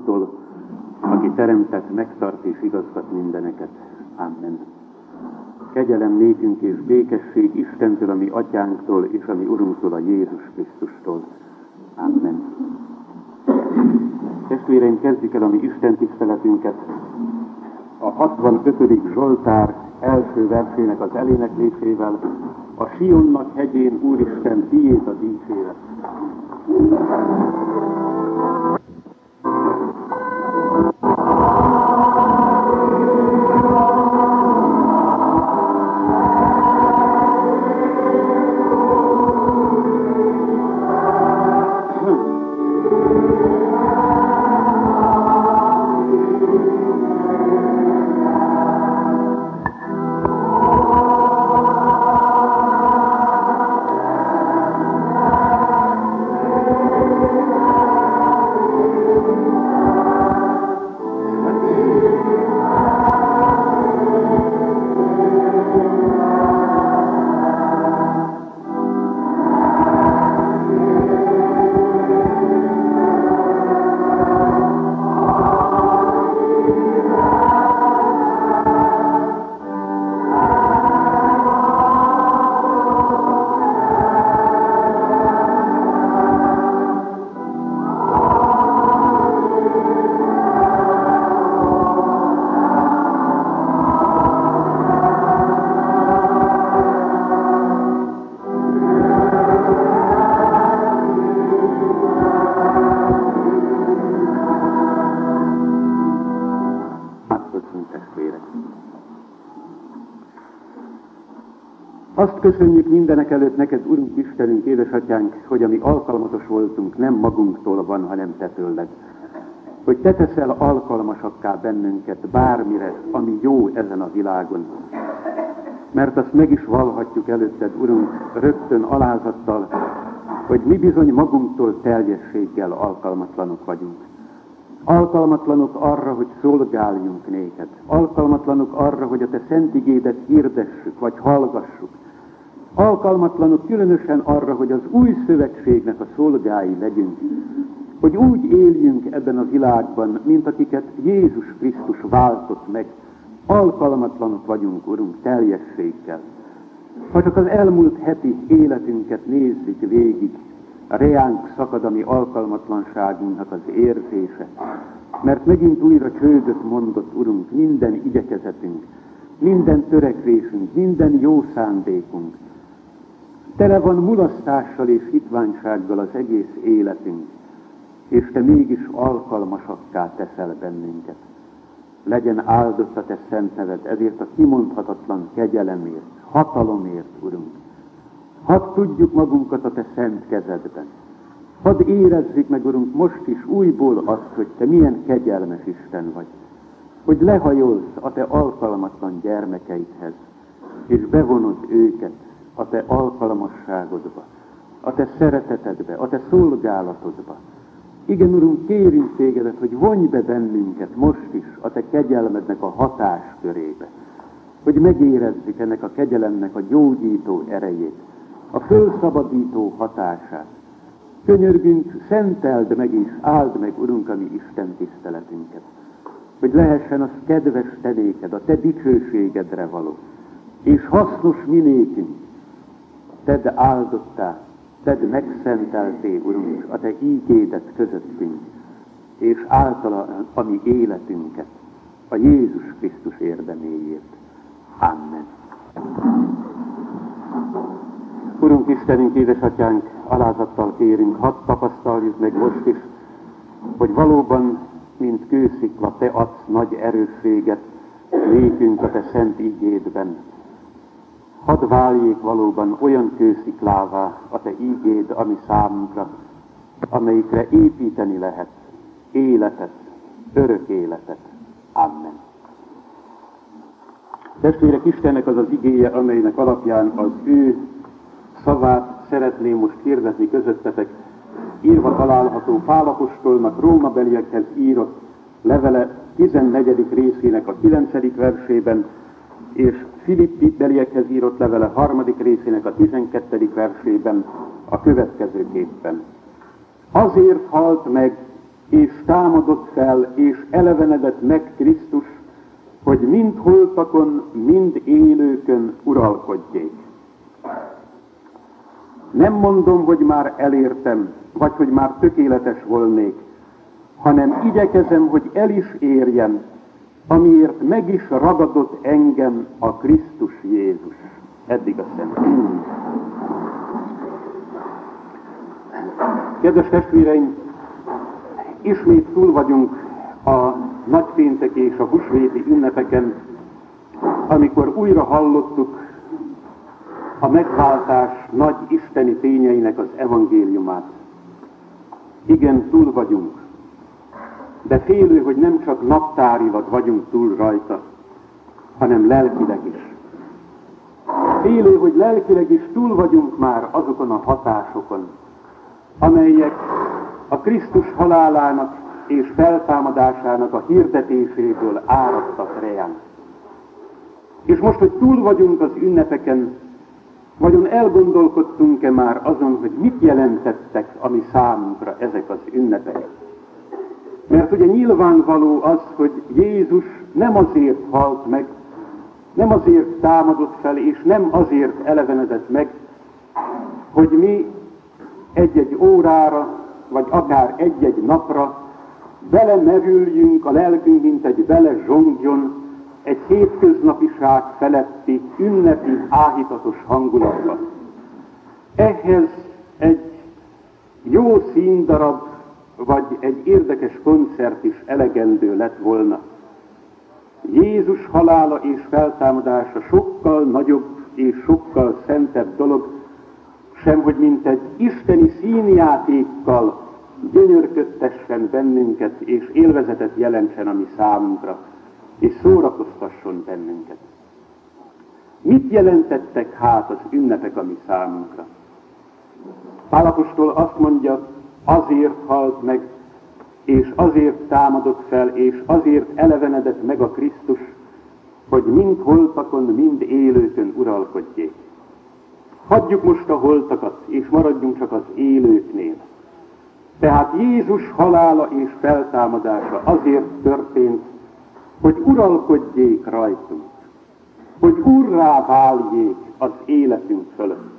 Úrtól, aki teremtett, megtart és igazgat mindeneket. Amen. Kegyelem nékünk és békesség Istentől, ami atyánktól és ami Urunktól, a Jézus Krisztustól. Amen. Testvéreim, kezdjük el a mi Isten tiszteletünket. A 65. Zsoltár első versének az eléneklésével, a Sionnak hegyén Úristen tiéd a dicséret. Köszönjük mindenek előtt neked, Urunk Istenünk, édesatyánk, hogy ami alkalmatos voltunk, nem magunktól van, hanem te tőled. Hogy te teszel alkalmasakká bennünket bármire, ami jó ezen a világon. Mert azt meg is valhatjuk előtted, Urunk, rögtön alázattal, hogy mi bizony magunktól teljességgel alkalmatlanok vagyunk. Alkalmatlanok arra, hogy szolgáljunk néked. Alkalmatlanok arra, hogy a te szent igédet hirdessük, vagy hallgassuk alkalmatlanok különösen arra, hogy az új szövetségnek a szolgái legyünk, hogy úgy éljünk ebben a világban, mint akiket Jézus Krisztus váltott meg, alkalmatlanok vagyunk, Urunk, teljességgel. Ha csak az elmúlt heti életünket nézzük végig, reánk szakad a mi alkalmatlanságunknak az érzése, mert megint újra csődöt mondott, Urunk, minden igyekezetünk, minden törekvésünk, minden jó szándékunk, Tele van mulasztással és hitványsággal az egész életünk, és te mégis alkalmasakká teszel bennünket. Legyen áldott a te szent neved, ezért a kimondhatatlan kegyelemért, hatalomért, Urunk. Hadd tudjuk magunkat a te szent kezedben. Hadd érezzük meg, Urunk, most is újból azt, hogy te milyen kegyelmes Isten vagy. Hogy lehajolsz a te alkalmatlan gyermekeidhez, és bevonod őket a te alkalmasságodba, a te szeretetedbe, a te szolgálatodba. Igen, Urunk, kérünk tégedet, hogy vonj be bennünket most is a te kegyelmednek a hatáskörébe, hogy megérezzük ennek a kegyelemnek a gyógyító erejét, a fölszabadító hatását. Könyörgünk, szenteld meg és áld meg, Urunk, a mi Isten tiszteletünket, hogy lehessen az kedves tenéked, a te dicsőségedre való, és hasznos minékünk, tedd áldottá, tedd megszentelté, Urunk, a Te ígédet közöttünk, és általa a mi életünket, a Jézus Krisztus érdeméért. Amen. Urunk Istenünk, édesatyánk, alázattal kérünk, hadd tapasztaljuk meg most is, hogy valóban, mint kőszikla, Te adsz nagy erősséget nékünk a Te szent ígédben, hadd váljék valóban olyan kősziklává a Te ígéd, ami számunkra, amelyikre építeni lehet életet, örök életet. Amen. Testvérek, Istennek az az igéje, amelynek alapján az ő szavát szeretném most hirdetni közöttetek, írva található Pálapostolnak Róma beliekhez írott levele 14. részének a 9. versében, és Filippi beliekhez írott levele harmadik részének a 12. versében a következőképpen. Azért halt meg és támadott fel, és elevenedett meg Krisztus, hogy mind holtakon, mind élőkön uralkodjék. Nem mondom, hogy már elértem, vagy hogy már tökéletes volnék, hanem igyekezem, hogy el is érjem, amiért meg is ragadott engem a Krisztus Jézus. Eddig a szem. Kedves testvéreim, ismét túl vagyunk a nagypéntek és a husvéti ünnepeken, amikor újra hallottuk a megváltás nagy isteni tényeinek az evangéliumát. Igen, túl vagyunk, de félő, hogy nem csak naptárilag vagyunk túl rajta, hanem lelkileg is. Félő, hogy lelkileg is túl vagyunk már azokon a hatásokon, amelyek a Krisztus halálának és feltámadásának a hirdetéséből áradtak rejánk. És most, hogy túl vagyunk az ünnepeken, vagyon elgondolkodtunk-e már azon, hogy mit jelentettek a mi számunkra ezek az ünnepek? Mert ugye nyilvánvaló az, hogy Jézus nem azért halt meg, nem azért támadott fel, és nem azért elevenedett meg, hogy mi egy-egy órára, vagy akár egy-egy napra belemerüljünk a lelkünk, mint egy bele zsongjon egy hétköznapiság feletti ünnepi áhítatos hangulatba. Ehhez egy jó színdarab, vagy egy érdekes koncert is elegendő lett volna. Jézus halála és feltámadása sokkal nagyobb és sokkal szentebb dolog, sem hogy mint egy isteni színjátékkal gyönyörködtessen bennünket, és élvezetet jelentsen a mi számunkra, és szórakoztasson bennünket. Mit jelentettek hát az ünnepek a mi számunkra? Pálapostól azt mondja, azért halt meg, és azért támadott fel, és azért elevenedett meg a Krisztus, hogy mind holtakon, mind élőkön uralkodjék. Hagyjuk most a holtakat, és maradjunk csak az élőknél. Tehát Jézus halála és feltámadása azért történt, hogy uralkodjék rajtunk, hogy urrá váljék az életünk fölött.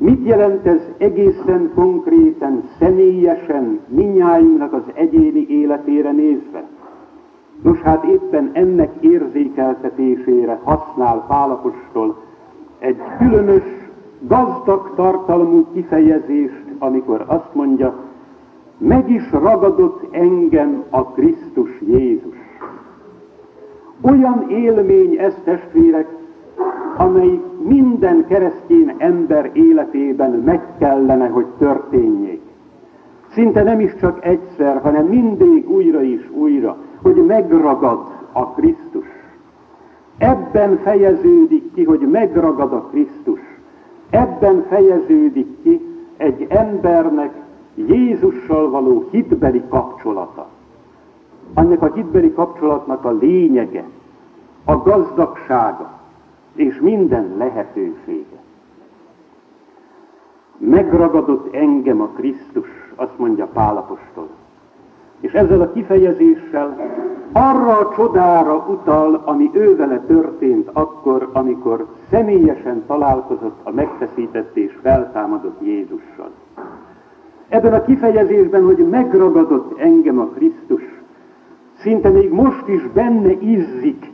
Mit jelent ez egészen konkrétan, személyesen, minnyájunknak az egyéni életére nézve? Nos, hát éppen ennek érzékeltetésére használ Pálapostól egy különös, gazdag tartalmú kifejezést, amikor azt mondja, meg is ragadott engem a Krisztus Jézus. Olyan élmény ez, testvérek, amely minden keresztény ember életében meg kellene, hogy történjék. Szinte nem is csak egyszer, hanem mindig újra is újra, hogy megragad a Krisztus. Ebben fejeződik ki, hogy megragad a Krisztus. Ebben fejeződik ki egy embernek Jézussal való hitbeli kapcsolata. Annak a hitbeli kapcsolatnak a lényege, a gazdagsága és minden lehetősége. Megragadott engem a Krisztus, azt mondja Pálapostól. És ezzel a kifejezéssel arra a csodára utal, ami ővele történt akkor, amikor személyesen találkozott a megfeszített és feltámadott Jézussal. Ebben a kifejezésben, hogy megragadott engem a Krisztus, szinte még most is benne izzik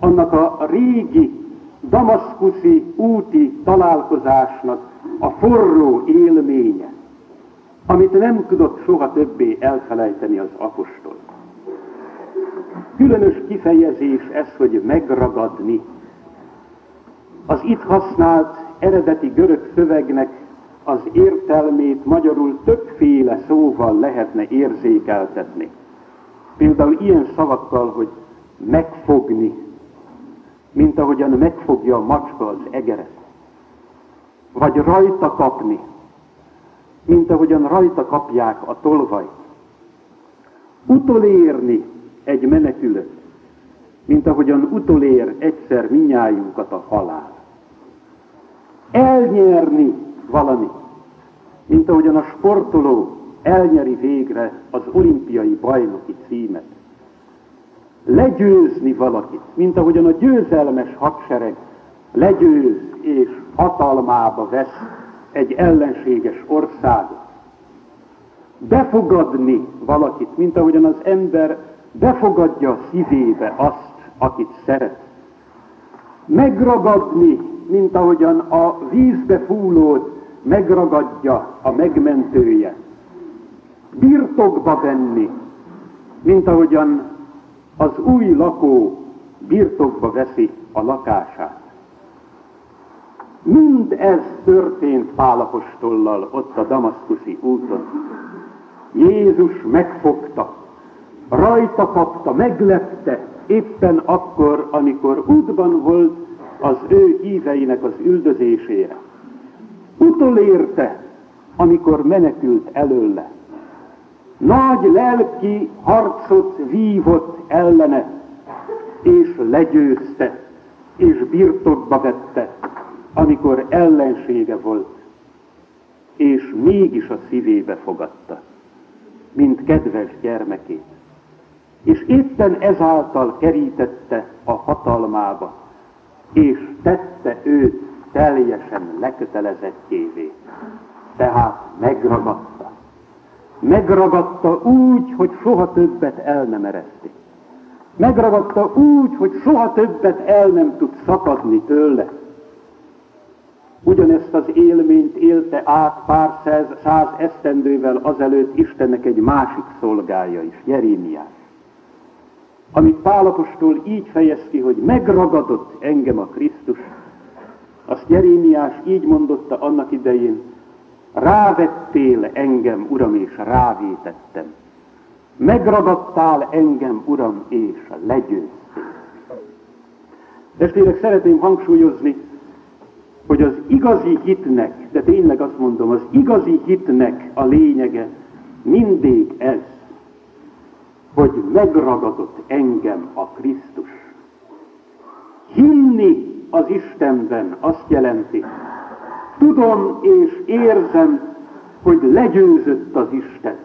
annak a régi damaszkuszi úti találkozásnak a forró élménye, amit nem tudott soha többé elfelejteni az apostol. Különös kifejezés ez, hogy megragadni. Az itt használt eredeti görög szövegnek az értelmét magyarul többféle szóval lehetne érzékeltetni. Például ilyen szavakkal, hogy megfogni, mint ahogyan megfogja a macska az egeret. Vagy rajta kapni, mint ahogyan rajta kapják a tolvajt. Utolérni egy menekülőt, mint ahogyan utolér egyszer minnyájunkat a halál. Elnyerni valamit, mint ahogyan a sportoló elnyeri végre az olimpiai bajnoki címet. Legyőzni valakit, mint ahogyan a győzelmes hadsereg legyőz és hatalmába vesz egy ellenséges országot. Befogadni valakit, mint ahogyan az ember befogadja a szívébe azt, akit szeret. Megragadni, mint ahogyan a vízbe fúlót megragadja a megmentője. Birtokba venni, mint ahogyan az új lakó birtokba veszi a lakását. Mind ez történt Pálapostollal ott a Damaszkuszi úton. Jézus megfogta, rajta kapta, meglepte, éppen akkor, amikor útban volt az ő híveinek az üldözésére. Utolérte, amikor menekült előle. Nagy lelki harcot vívott ellene, és legyőzte, és birtokba vette, amikor ellensége volt, és mégis a szívébe fogadta, mint kedves gyermekét. És éppen ezáltal kerítette a hatalmába, és tette őt teljesen lekötelezettjévé. Tehát megragadta. Megragadta úgy, hogy soha többet el nem ereszti. Megragadta úgy, hogy soha többet el nem tud szakadni tőle. Ugyanezt az élményt élte át pár száz, száz esztendővel azelőtt Istennek egy másik szolgája is, Jerémiás. Amit Pálapostól így fejez ki, hogy megragadott engem a Krisztus, azt Jerémiás így mondotta annak idején, rávettél engem, Uram, és rávétettem. Megragadtál engem, Uram, és legyőztél. Testvérek, szeretném hangsúlyozni, hogy az igazi hitnek, de tényleg azt mondom, az igazi hitnek a lényege mindig ez, hogy megragadott engem a Krisztus. Hinni az Istenben azt jelenti, tudom és érzem, hogy legyőzött az Isten,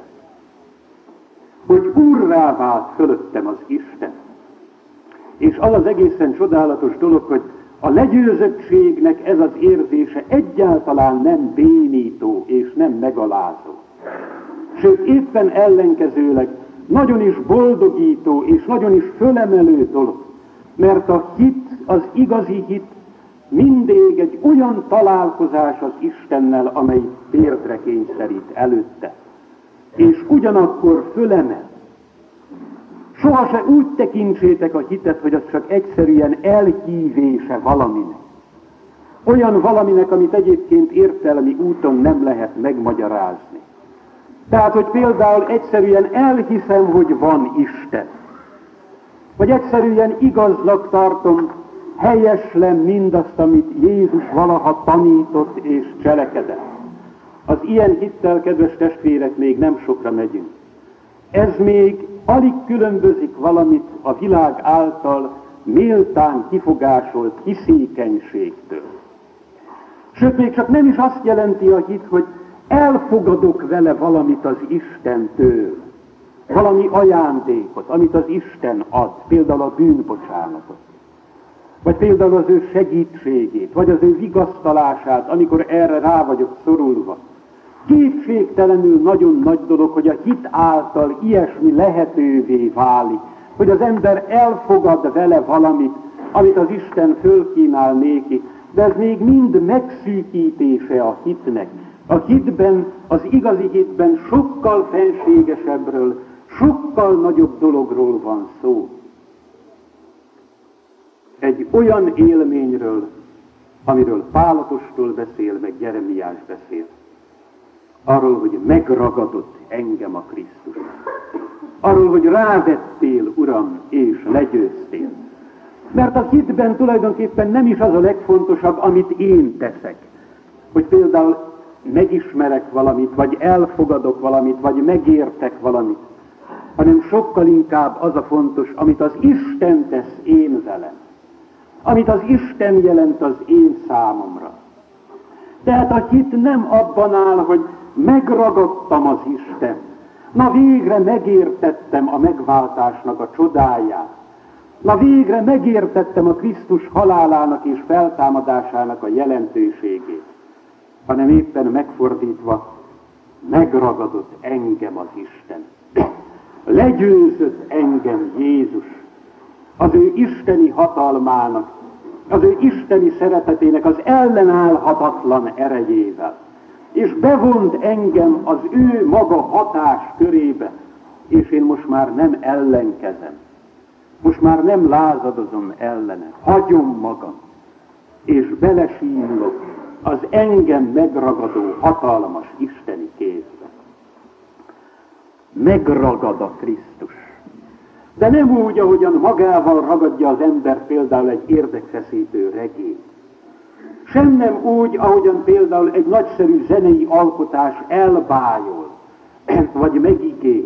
hogy úrrá vált fölöttem az Isten. És az az egészen csodálatos dolog, hogy a legyőzöttségnek ez az érzése egyáltalán nem bénító és nem megalázó. Sőt, éppen ellenkezőleg nagyon is boldogító és nagyon is fölemelő dolog. Mert a hit, az igazi hit mindig egy olyan találkozás az Istennel, amely térdre kényszerít előtte. És ugyanakkor fölemel. Soha se úgy tekintsétek a hitet, hogy az csak egyszerűen elhívése valaminek. Olyan valaminek, amit egyébként értelmi úton nem lehet megmagyarázni. Tehát, hogy például egyszerűen elhiszem, hogy van Isten. Vagy egyszerűen igaznak tartom, helyeslem mindazt, amit Jézus valaha tanított és cselekedett. Az ilyen hittel, kedves testvérek, még nem sokra megyünk. Ez még alig különbözik valamit a világ által méltán kifogásolt hiszékenységtől. Sőt, még csak nem is azt jelenti a hit, hogy elfogadok vele valamit az Istentől, valami ajándékot, amit az Isten ad, például a bűnbocsánatot, vagy például az ő segítségét, vagy az ő vigasztalását, amikor erre rá vagyok szorulva. Kétségtelenül nagyon nagy dolog, hogy a hit által ilyesmi lehetővé válik, hogy az ember elfogad vele valamit, amit az Isten fölkínál néki, de ez még mind megszűkítése a hitnek. A hitben, az igazi hitben sokkal fenségesebbről, sokkal nagyobb dologról van szó. Egy olyan élményről, amiről Pálapostól beszél, meg Jeremiás beszél. Arról, hogy megragadott engem a Krisztus. Arról, hogy rávettél, Uram, és legyőztél. Mert a hitben tulajdonképpen nem is az a legfontosabb, amit én teszek. Hogy például megismerek valamit, vagy elfogadok valamit, vagy megértek valamit, hanem sokkal inkább az a fontos, amit az Isten tesz én velem. Amit az Isten jelent az én számomra. Tehát a hit nem abban áll, hogy megragadtam az Isten. Na végre megértettem a megváltásnak a csodáját. Na végre megértettem a Krisztus halálának és feltámadásának a jelentőségét, hanem éppen megfordítva megragadott engem az Isten. Legyőzött engem Jézus az ő isteni hatalmának, az ő isteni szeretetének az ellenállhatatlan erejével, és bevont engem az ő maga hatás körébe, és én most már nem ellenkezem, most már nem lázadozom ellene, hagyom magam, és belesínlok az engem megragadó hatalmas isteni kézbe. Megragad a Krisztus. De nem úgy, ahogyan magával ragadja az ember például egy érdekfeszítő regény. Sem nem úgy, ahogyan például egy nagyszerű zenei alkotás elbájol, vagy megigéz.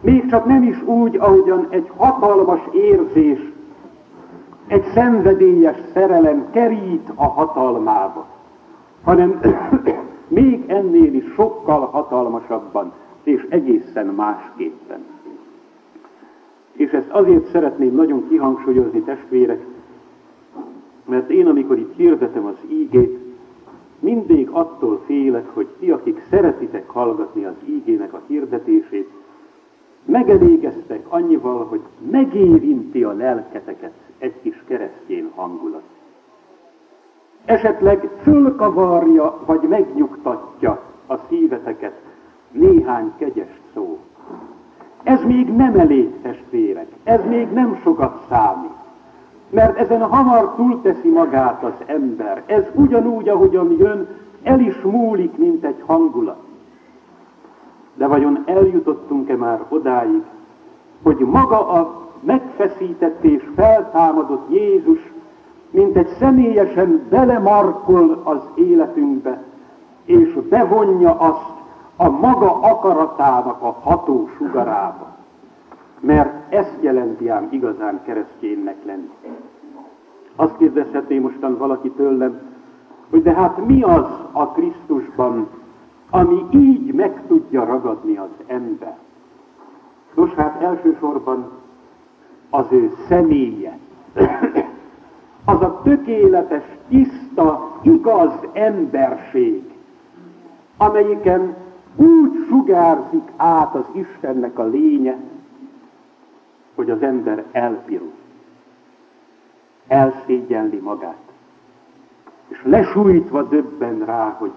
Még csak nem is úgy, ahogyan egy hatalmas érzés, egy szenvedélyes szerelem kerít a hatalmába, hanem még ennél is sokkal hatalmasabban és egészen másképpen. És ezt azért szeretném nagyon kihangsúlyozni, testvérek, mert én, amikor itt hirdetem az ígét, mindig attól félek, hogy ti, akik szeretitek hallgatni az ígének a hirdetését, megelégeztek annyival, hogy megérinti a lelketeket egy kis keresztjén hangulat. Esetleg fölkavarja, vagy megnyugtatja a szíveteket néhány kegyes szó. Ez még nem elég, testvérek, ez még nem sokat számít. Mert ezen hamar túlteszi magát az ember. Ez ugyanúgy, ahogyan jön, el is múlik, mint egy hangulat. De vajon eljutottunk-e már odáig, hogy maga a megfeszített és feltámadott Jézus, mint egy személyesen belemarkol az életünkbe, és bevonja azt a maga akaratának a ható sugarába. Mert ezt jelenti ám igazán kereszténynek lenni. Azt kérdezhetné mostan valaki tőlem, hogy de hát mi az a Krisztusban, ami így meg tudja ragadni az ember? Nos, hát elsősorban az ő személye. az a tökéletes, tiszta, igaz emberség, amelyiken úgy sugárzik át az Istennek a lénye, hogy az ember elpirul, elszégyenli magát, és lesújtva döbben rá, hogy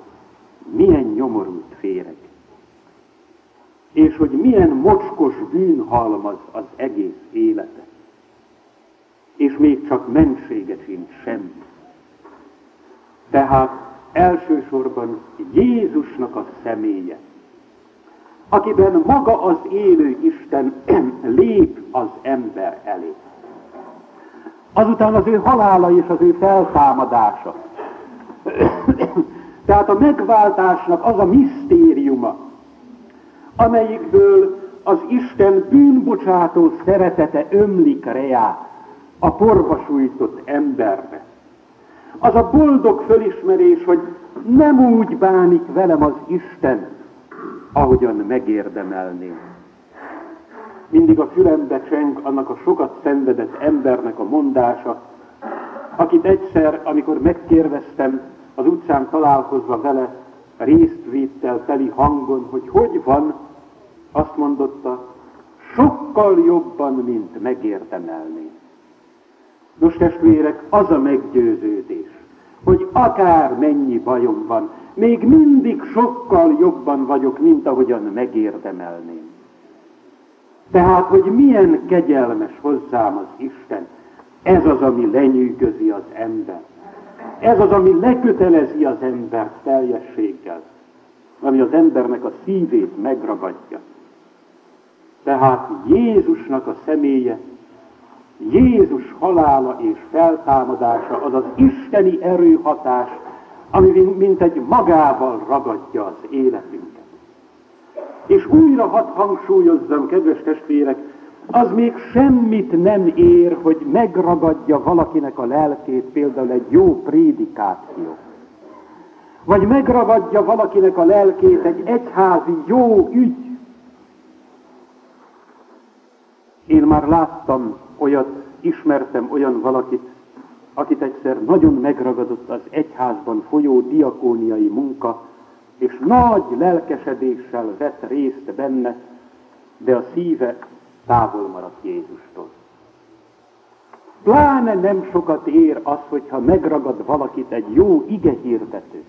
milyen nyomorult féreg, és hogy milyen mocskos bűnhalmaz az egész élete, és még csak mensége sincs semmi. Tehát elsősorban Jézusnak a személye, akiben maga az élő Isten lép az ember elé. Azután az ő halála és az ő feltámadása. Tehát a megváltásnak az a misztériuma, amelyikből az Isten bűnbocsátó szeretete ömlik reá a porba sújtott emberbe. Az a boldog fölismerés, hogy nem úgy bánik velem az Isten, ahogyan megérdemelném. Mindig a fülembe cseng annak a sokat szenvedett embernek a mondása, akit egyszer, amikor megkérdeztem, az utcán találkozva vele, résztvéttel teli hangon, hogy hogy van, azt mondotta, sokkal jobban, mint megérdemelném. Nos, testvérek, az a meggyőződés, hogy akár mennyi bajom van, még mindig sokkal jobban vagyok, mint ahogyan megérdemelném. Tehát, hogy milyen kegyelmes hozzám az Isten, ez az, ami lenyűgözi az ember. Ez az, ami lekötelezi az embert teljességgel, ami az embernek a szívét megragadja. Tehát Jézusnak a személye, Jézus halála és feltámadása az az isteni erőhatás, ami mint egy magával ragadja az életünket. És újra hadd hangsúlyozzam, kedves testvérek, az még semmit nem ér, hogy megragadja valakinek a lelkét, például egy jó prédikáció. Vagy megragadja valakinek a lelkét egy egyházi jó ügy. Én már láttam olyat, ismertem olyan valakit, akit egyszer nagyon megragadott az egyházban folyó diakóniai munka, és nagy lelkesedéssel vett részt benne, de a szíve távol maradt Jézustól. Pláne nem sokat ér az, hogyha megragad valakit egy jó ige hirdető.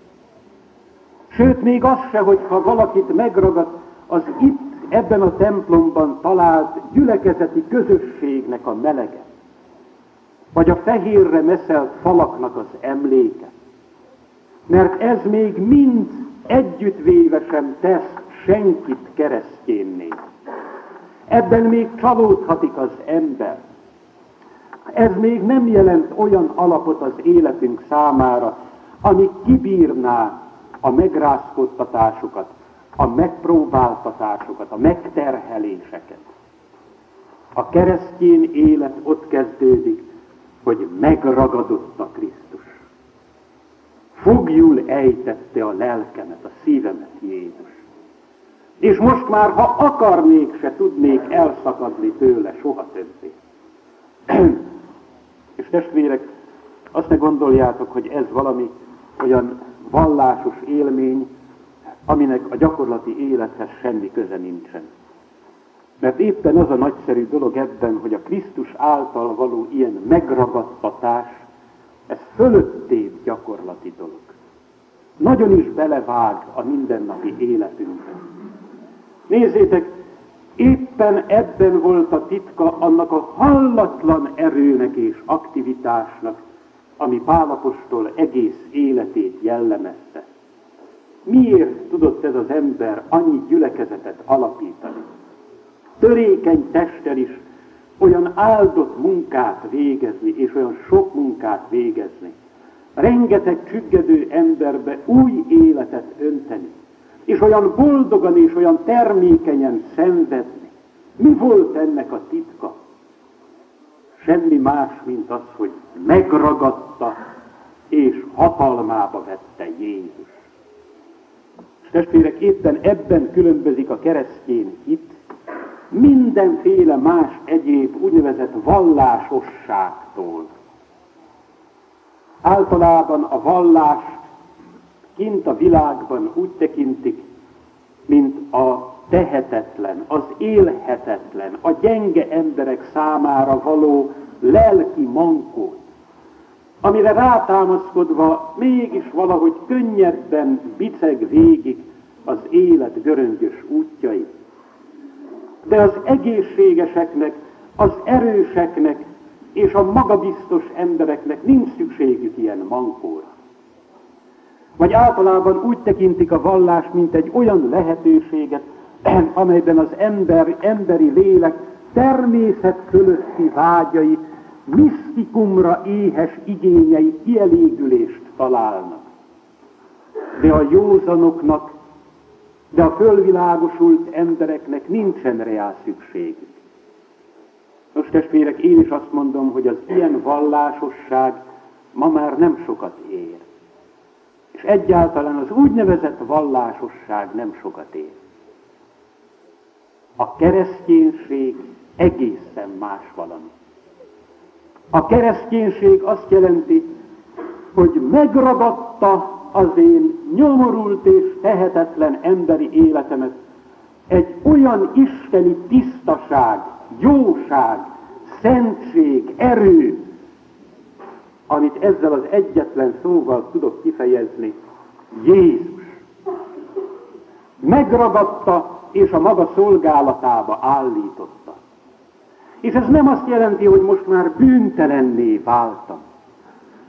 Sőt, még az se, hogyha valakit megragad az itt, ebben a templomban talált gyülekezeti közösségnek a melege, vagy a fehérre meszelt falaknak az emléke. Mert ez még mind együttvéve sem tesz senkit keresztjénné. Ebben még csalódhatik az ember. Ez még nem jelent olyan alapot az életünk számára, ami kibírná a megrázkodtatásokat, a megpróbáltatásokat, a megterheléseket. A keresztény élet ott kezdődik, hogy megragadott a Krisztus. Fogjul ejtette a lelkemet, a szívemet Jézus. És most már, ha akarnék, se tudnék elszakadni tőle soha többé. És testvérek, azt ne gondoljátok, hogy ez valami olyan vallásos élmény, aminek a gyakorlati élethez semmi köze nincsen. Mert éppen az a nagyszerű dolog ebben, hogy a Krisztus által való ilyen megragadtatás, ez fölöttébb gyakorlati dolog. Nagyon is belevág a mindennapi életünkbe. Nézzétek, éppen ebben volt a titka annak a hallatlan erőnek és aktivitásnak, ami Pálapostól egész életét jellemezte. Miért tudott ez az ember annyi gyülekezetet alapítani? Törékeny testtel is olyan áldott munkát végezni, és olyan sok munkát végezni. Rengeteg csüggedő emberbe új életet önteni, és olyan boldogan és olyan termékenyen szenvedni. Mi volt ennek a titka? Semmi más, mint az, hogy megragadta és hatalmába vette Jézus. És testvérek, éppen ebben különbözik a keresztény hit mindenféle más egyéb úgynevezett vallásosságtól. Általában a vallás kint a világban úgy tekintik, mint a tehetetlen, az élhetetlen, a gyenge emberek számára való lelki mankót, amire rátámaszkodva mégis valahogy könnyebben biceg végig az élet göröngyös útjai. De az egészségeseknek, az erőseknek és a magabiztos embereknek nincs szükségük ilyen mankóra. Vagy általában úgy tekintik a vallást, mint egy olyan lehetőséget, amelyben az ember, emberi lélek természet fölötti vágyai, misztikumra éhes igényei kielégülést találnak. De a józanoknak, de a fölvilágosult embereknek nincsen reál szükségük. Nos, testvérek, én is azt mondom, hogy az ilyen vallásosság ma már nem sokat ér. És egyáltalán az úgynevezett vallásosság nem sokat ér. A kereszténység egészen más valami. A kereszténység azt jelenti, hogy megragadta az én nyomorult és tehetetlen emberi életemet egy olyan isteni tisztaság, jóság, szentség, erő, amit ezzel az egyetlen szóval tudok kifejezni, Jézus. Megragadta és a maga szolgálatába állította. És ez nem azt jelenti, hogy most már bűntelenné váltam,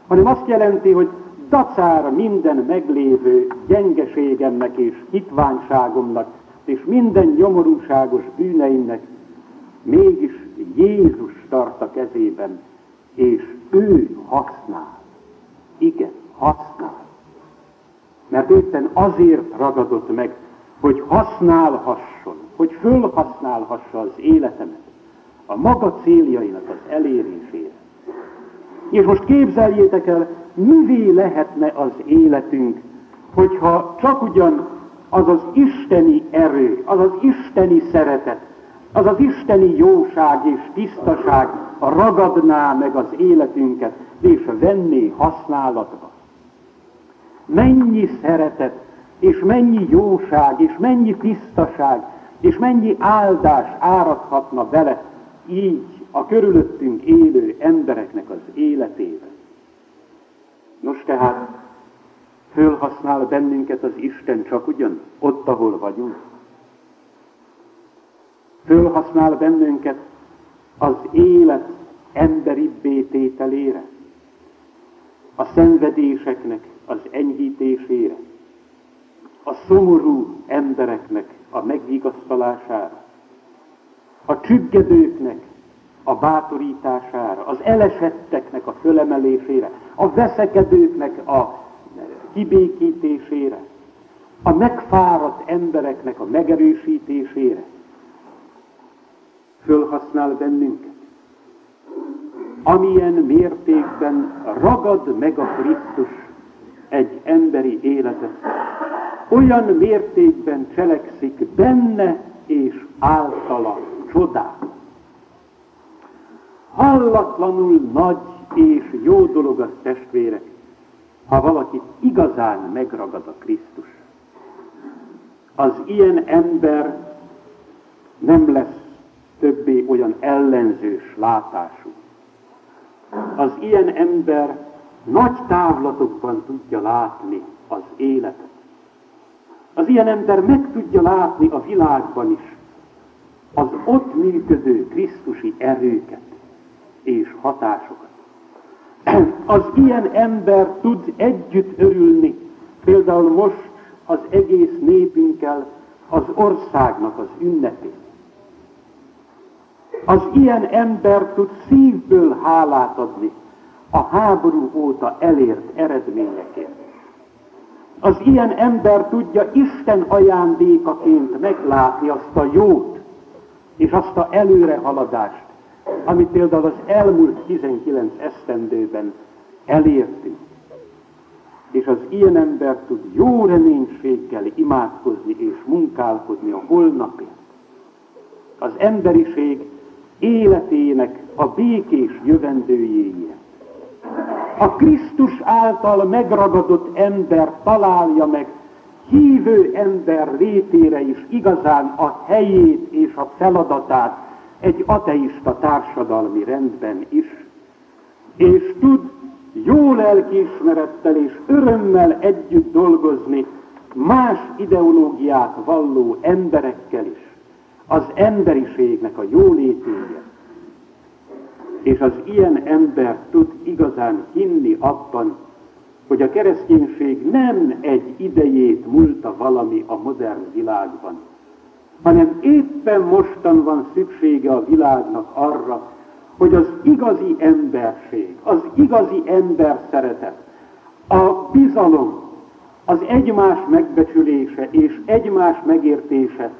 hanem azt jelenti, hogy dacára minden meglévő gyengeségemnek és hitványságomnak, és minden nyomorúságos bűneimnek mégis Jézus tart a kezében, és ő használ. Igen, használ. Mert éppen azért ragadott meg, hogy használhasson, hogy fölhasználhassa az életemet a maga céljainak az elérésére. És most képzeljétek el, mivé lehetne az életünk, hogyha csak ugyan az az isteni erő, az az isteni szeretet, az az isteni jóság és tisztaság ragadná meg az életünket, és venné használatba. Mennyi szeretet, és mennyi jóság, és mennyi tisztaság, és mennyi áldás áradhatna bele így a körülöttünk élő embereknek az életébe. Nos tehát, fölhasznál bennünket az Isten csak ugyan ott, ahol vagyunk. Fölhasznál bennünket az élet emberi bétételére, a szenvedéseknek az enyhítésére, a szomorú embereknek a megvigasztalására, a csüggedőknek a bátorítására, az elesetteknek a fölemelésére, a veszekedőknek a kibékítésére, a megfáradt embereknek a megerősítésére. Fölhasznál bennünket. Amilyen mértékben ragad meg a Krisztus egy emberi életet, olyan mértékben cselekszik benne és általa csodát. Hallatlanul nagy és jó dolog az testvérek, ha valakit igazán megragad a Krisztus. Az ilyen ember nem lesz többé olyan ellenzős látású. Az ilyen ember nagy távlatokban tudja látni az életet. Az ilyen ember meg tudja látni a világban is az ott működő Krisztusi erőket és hatásokat. Az ilyen ember tud együtt örülni, például most az egész népünkkel az országnak az ünnepén. Az ilyen ember tud szívből hálát adni a háború óta elért eredményekért. Az ilyen ember tudja Isten ajándékaként meglátni azt a jót, és azt a előrehaladást, amit például az elmúlt 19 esztendőben elértünk. És az ilyen ember tud jó reménységgel imádkozni és munkálkodni a holnapért. Az emberiség életének a békés jövendőjéért. A Krisztus által megragadott ember találja meg hívő ember létére is igazán a helyét és a feladatát egy ateista társadalmi rendben is, és tud jó lelkiismerettel és örömmel együtt dolgozni más ideológiát valló emberekkel is, az emberiségnek a jólétéért. És az ilyen ember tud igazán hinni abban, hogy a kereszténység nem egy idejét múlta valami a modern világban, hanem éppen mostan van szüksége a világnak arra, hogy az igazi emberség, az igazi ember szeretet, a bizalom, az egymás megbecsülése és egymás megértése,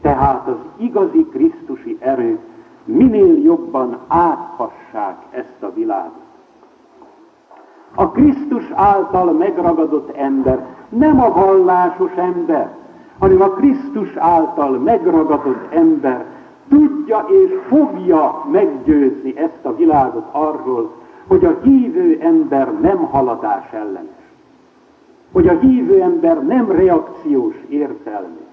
tehát az igazi Krisztusi erő minél jobban áthassák ezt a világot. A Krisztus által megragadott ember nem a vallásos ember, hanem a Krisztus által megragadott ember tudja és fogja meggyőzni ezt a világot arról, hogy a hívő ember nem haladás ellenes, hogy a hívő ember nem reakciós értelmű,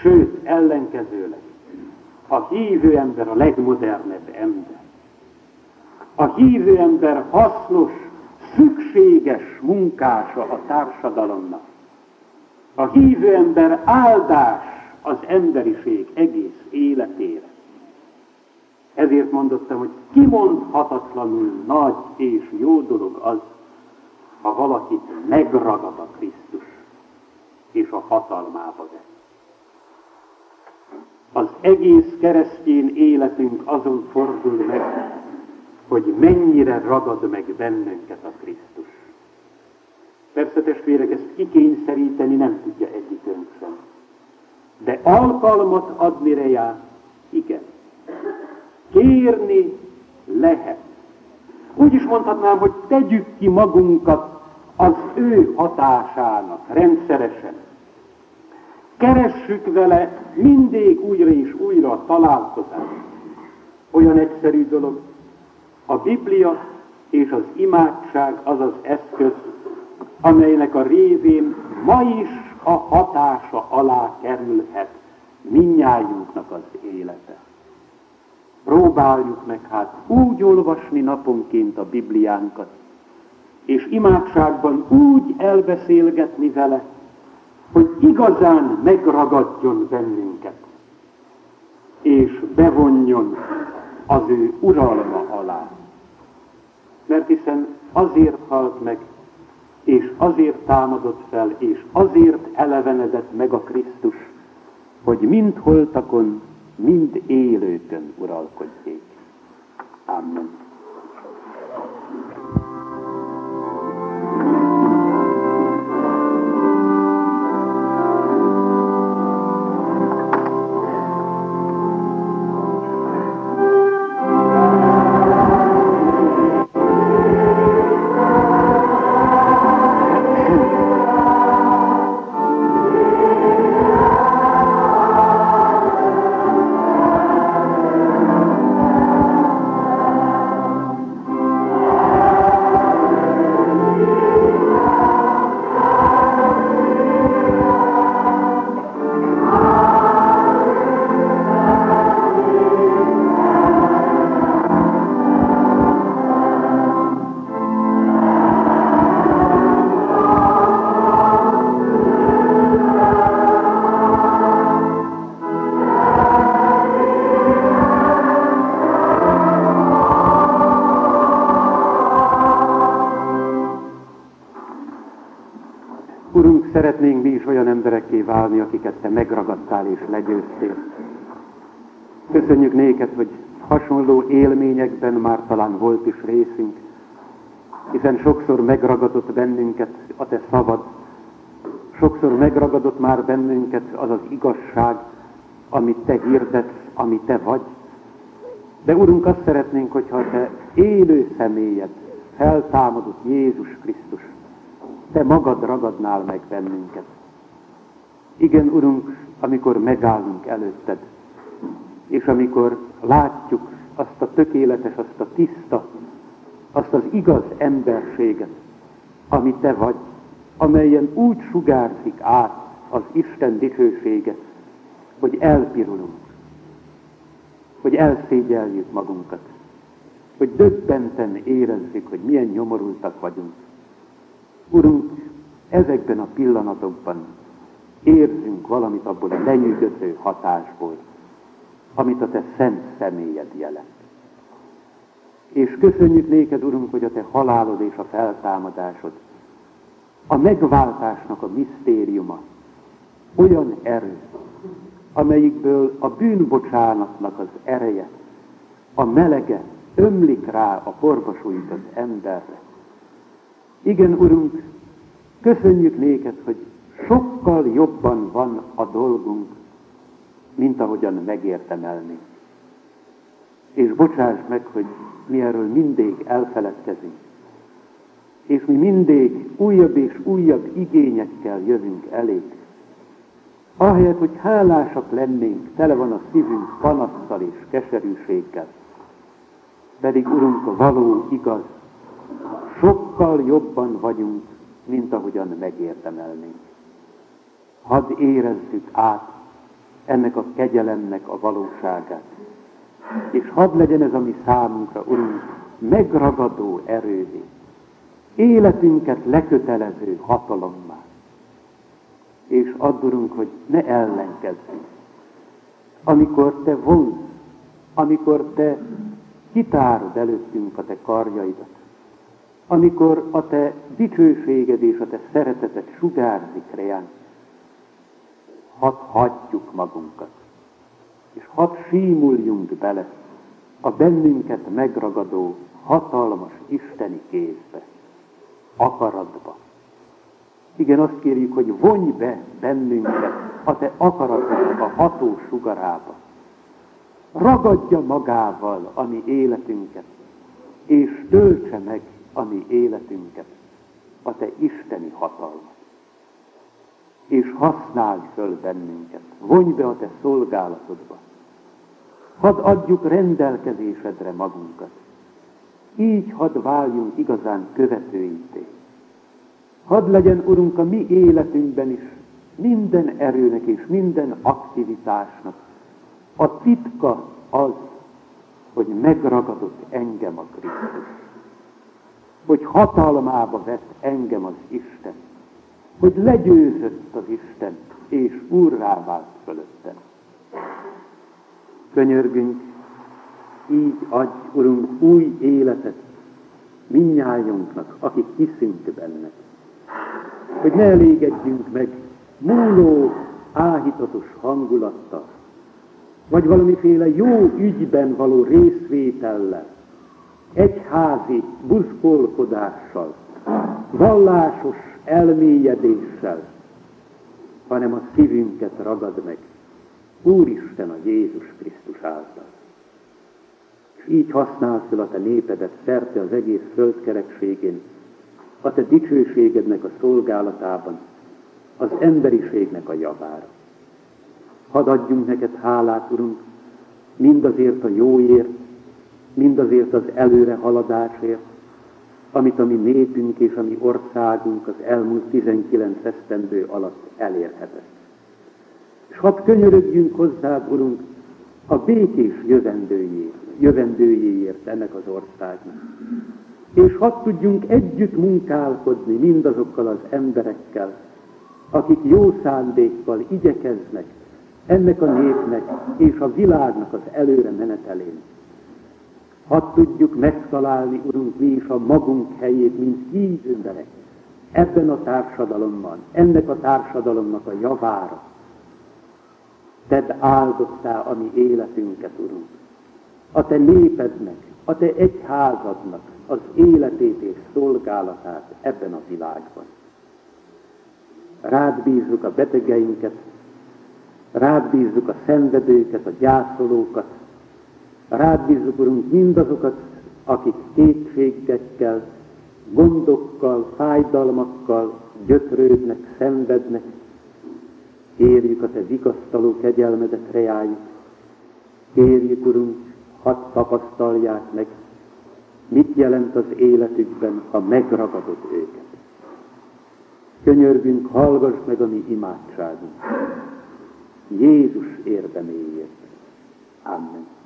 sőt ellenkezőleg. A hívő ember a legmodernebb ember. A hívő ember hasznos, szükséges munkása a társadalomnak. A hívő ember áldás az emberiség egész életére. Ezért mondottam, hogy kimondhatatlanul nagy és jó dolog az, ha valakit megragad a Krisztus, és a hatalmába vesz. Az egész keresztény életünk azon fordul meg, hogy mennyire ragad meg bennünket a Krisztus. Persze testvérek, ezt kikényszeríteni nem tudja egyikünk sem. De alkalmat adni rejá, igen. Kérni lehet. Úgy is mondhatnám, hogy tegyük ki magunkat az ő hatásának rendszeresen. Keressük vele mindig újra és újra a találkozást. Olyan egyszerű dolog. A Biblia és az imádság az az eszköz, amelynek a révén ma is a hatása alá kerülhet minnyájunknak az élete. Próbáljuk meg hát úgy olvasni naponként a Bibliánkat, és imádságban úgy elbeszélgetni vele, hogy igazán megragadjon bennünket, és bevonjon az ő uralma alá. Mert hiszen azért halt meg, és azért támadott fel, és azért elevenedett meg a Krisztus, hogy mind holtakon, mind élőkön uralkodjék. Amen. Szeretnénk mi is olyan emberekké válni, akiket te megragadtál és legyőztél. Köszönjük néked, hogy hasonló élményekben már talán volt is részünk, hiszen sokszor megragadott bennünket a te szavad, sokszor megragadott már bennünket az az igazság, amit te hirdetsz, ami te vagy. De Urunk, azt szeretnénk, hogyha te élő személyed, feltámadott Jézus Krisztus, te magad ragadnál meg bennünket. Igen, Urunk, amikor megállunk előtted, és amikor látjuk azt a tökéletes, azt a tiszta, azt az igaz emberséget, ami Te vagy, amelyen úgy sugárzik át az Isten dicsősége, hogy elpirulunk, hogy elszégyeljük magunkat, hogy döbbenten érezzük, hogy milyen nyomorultak vagyunk, Urunk, ezekben a pillanatokban érzünk valamit abból a lenyűgöző hatásból, amit a Te szent személyed jelent. És köszönjük néked, Urunk, hogy a Te halálod és a feltámadásod, a megváltásnak a misztériuma, olyan erő, amelyikből a bűnbocsánatnak az ereje, a melege ömlik rá a porvasújt az emberre, igen, Urunk, köszönjük néked, hogy sokkal jobban van a dolgunk, mint ahogyan megértemelnénk. És bocsáss meg, hogy mi erről mindig elfeledkezünk. És mi mindig újabb és újabb igényekkel jövünk elég. Ahelyett, hogy hálásak lennénk, tele van a szívünk panasszal és keserűséggel. Pedig, Urunk, való, igaz, sokkal jobban vagyunk, mint ahogyan megérdemelnénk. Hadd érezzük át ennek a kegyelemnek a valóságát. És hadd legyen ez a mi számunkra, Urunk, megragadó erővé, életünket lekötelező hatalommá. És add, Urunk, hogy ne ellenkezzünk. Amikor Te vonz, amikor Te kitárod előttünk a Te karjaidat, amikor a te dicsőséged és a te szereteted sugárzik reánk, hadd hagyjuk magunkat, és hadd símuljunk bele a bennünket megragadó, hatalmas isteni kézbe, akaratba. Igen, azt kérjük, hogy vonj be bennünket a te akaratodnak a ható sugarába. Ragadja magával a mi életünket, és töltse meg a mi életünket a te isteni hatalmat. És használj föl bennünket, vonj be a te szolgálatodba. Hadd adjuk rendelkezésedre magunkat. Így hadd váljunk igazán követőinté. Hadd legyen, Urunk, a mi életünkben is minden erőnek és minden aktivitásnak. A titka az, hogy megragadott engem a Krisztus. Hogy hatalmába vett engem az Isten. Hogy legyőzött az Isten, és úrrá vált fölöttem. Könyörgünk, így adj, Urunk, új életet minnyájunknak, akik hiszünk benne. Hogy ne elégedjünk meg múló, áhítatos hangulattal, vagy valamiféle jó ügyben való részvétellel, egyházi buszkolkodással, vallásos elmélyedéssel, hanem a szívünket ragad meg Úristen a Jézus Krisztus által. És így használsz fel a te népedet szerte az egész földkerekségén, a te dicsőségednek a szolgálatában, az emberiségnek a javára. Hadd adjunk neked hálát, Urunk, mindazért a jóért, mindazért az előre haladásért, amit a mi népünk és a mi országunk az elmúlt 19 esztendő alatt elérhetett. És hadd könyörögjünk hozzád, Urunk, a békés jövendőjéért, jövendőjéért ennek az országnak. És hadd tudjunk együtt munkálkodni mindazokkal az emberekkel, akik jó szándékkal igyekeznek ennek a népnek és a világnak az előre menetelén. Hadd tudjuk megtalálni, Urunk, mi is a magunk helyét, mint hívőnderek ebben a társadalomban, ennek a társadalomnak a javára. Tedd áldottá a mi életünket, Urunk, a Te népednek, a Te egyházadnak az életét és szolgálatát ebben a világban. Rád bízzuk a betegeinket, rád bízzuk a szenvedőket, a gyászolókat, rád bízzuk, Urunk, mindazokat, akik kétségekkel, gondokkal, fájdalmakkal gyötrődnek, szenvednek. Kérjük a Te vigasztaló kegyelmedet reájuk. Kérjük, Urunk, hadd tapasztalják meg, mit jelent az életükben, ha megragadod őket. Könyörgünk, hallgass meg a mi imádságunk. Jézus érdeméért. Amen.